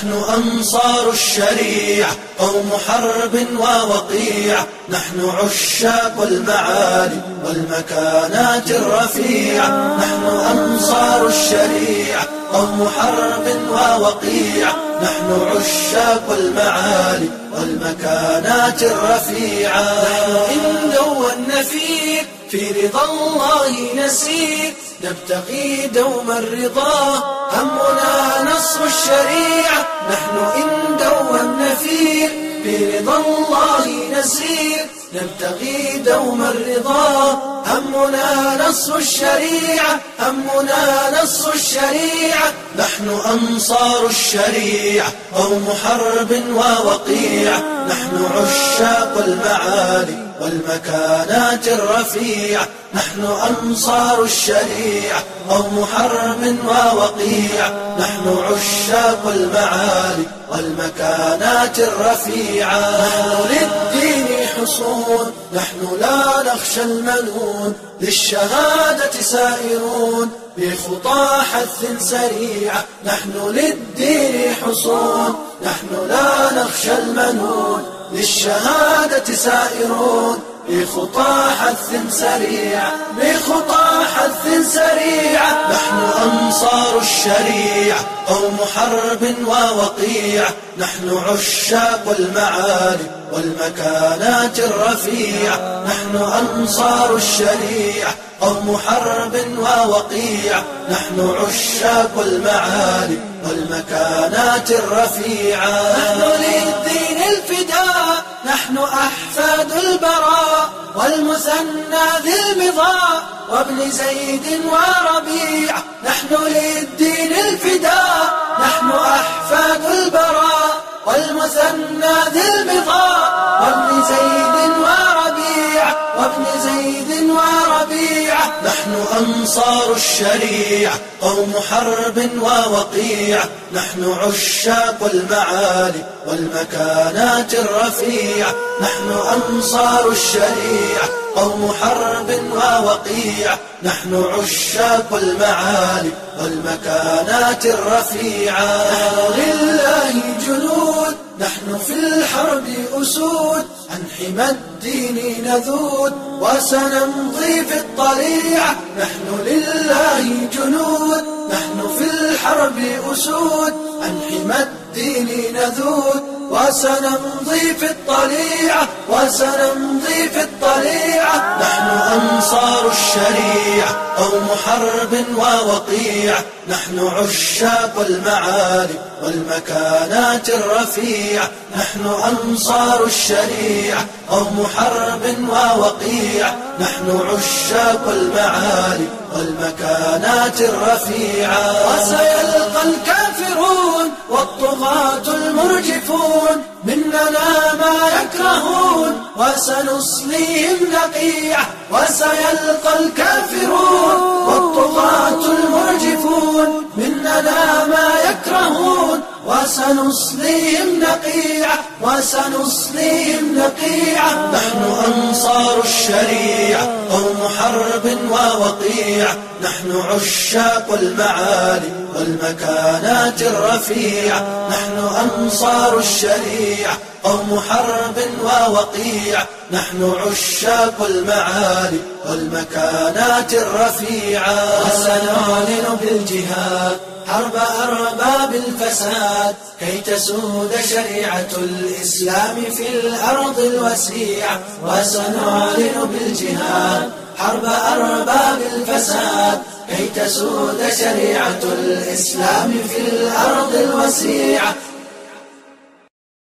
نحن أنصار الشريعة قوم حرب ووقيعة نحن عشاق المعالي والمكانات الرفيعة نحن أنصار الشريعة قوم حرب ووقيعة نحن عشاق المعالي والمكانات الرفيعة. نحن إن دوا النفير في رضا الله نسير. نبتغي دوم الرضا همنا نصر الشريعة. نحن إن دوا النفير في رضا الله نسير. نبتغي دوم الرضا. همنا نصر الشريعة همنا نصر الشريعة. نحن أنصار الشريعة قوم حرب ووقيعة. نحن عشاق المعالي. والمكانات الرفيعة نحن أنصار الشريعة قوم حرب ووقيعة نحن عشاق المعالي والمكانات الرفيعة. نحن للدين حصون نحن لا نخشى المنون. للشهادة سائرون. بخطى حث سريعة نحن للدين حصون. نحن لا نخشى المنون. للشهادة سائرون. بخطى حث سريع. بخطى حث سريع. نحن أنصار الشريعة قوم حرب ووقيع. نحن عشاق المعالي. والمكانات الرفيعة نحن أنصار الشريعة قوم حرب ووقيع نحن عشاق المعالي والمكانات الرفيعة. نحن للدين الفداء نحن أحفاد البراء والمثنى ذي المضاء وابن زيد وربيع نحن للدين الفداء نحن أحفاد البراء. نحن أنصار الشريعة قوم حرب ووقيع نحن عشاق المعالي والمكانات الرفيعة نحن أنصار الشريعة قوم حرب ووقيع نحن عشاق المعالي والمكانات الرفيعة لله جنود نحن في الحرب أسود عن حمى الدين نذود وسنمضي في الطليعة نحن لله جنود نحن في الحرب أسود. الدين نذود وسنمضي في الطليعة وسنمضي في الطليعة. نحن أنصار الشريعة قوم حرب ووقيع. نحن عشاق المعالي والمكانات الرفيعة. نحن أنصار الشريعة قوم حرب ووقيع. نحن عشاق المعالي والمكانات الرفيعة. الكافرون والطغاة المرجفون مننا ما يكرهون وسنصليهم نقيعة وسيلقى الكافرون. والطغاة المرجفون مننا ما يكرهون وسنصليهم نقيعة وسنصليهم نقيعة نحن أنصار الشريعة حرب ووقيع. نحن عشاق المعالي والمكانات الرفيعة نحن أنصار الشريعة قوم حرب ووقيع. نحن عشاق المعالي والمكانات الرفيعة وسنعلن بالجهاد حرب أرباب الفساد. كي تسود شريعة الإسلام في الأرض الوسيعة وسنعلن بالجهاد حرب أرباب الفساد كي تسود شريعة الإسلام في الأرض الوسيعة.